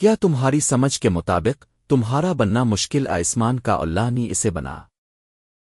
کیا تمہاری سمجھ کے مطابق تمہارا بننا مشکل آسمان کا اللہ نے اسے بنا؟